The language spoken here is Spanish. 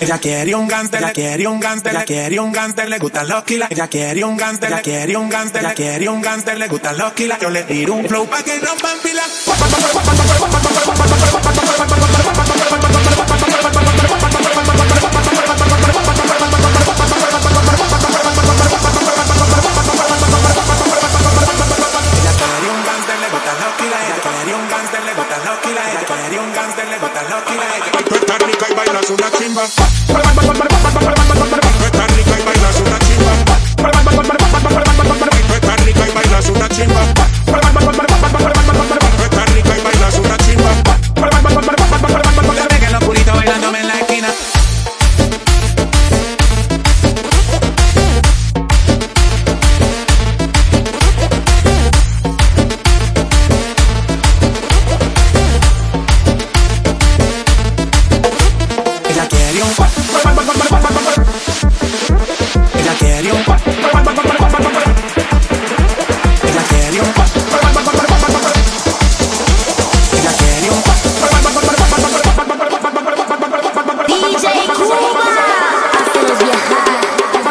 Ella quiere un gánster, ella quiere un gánster, ella quiere un gánster, le gustan los kilas. Ella quiere un gánster, ella quiere un gánster, ella quiere un gánster, le gustan los kilas. Yo le tiro un flow pa' que rompan pila. Ella quiere un gánster, le gustan los kilas. Ella quiere un gánster, le gustan los kilas. Ella quiere un gánster, le una chimba.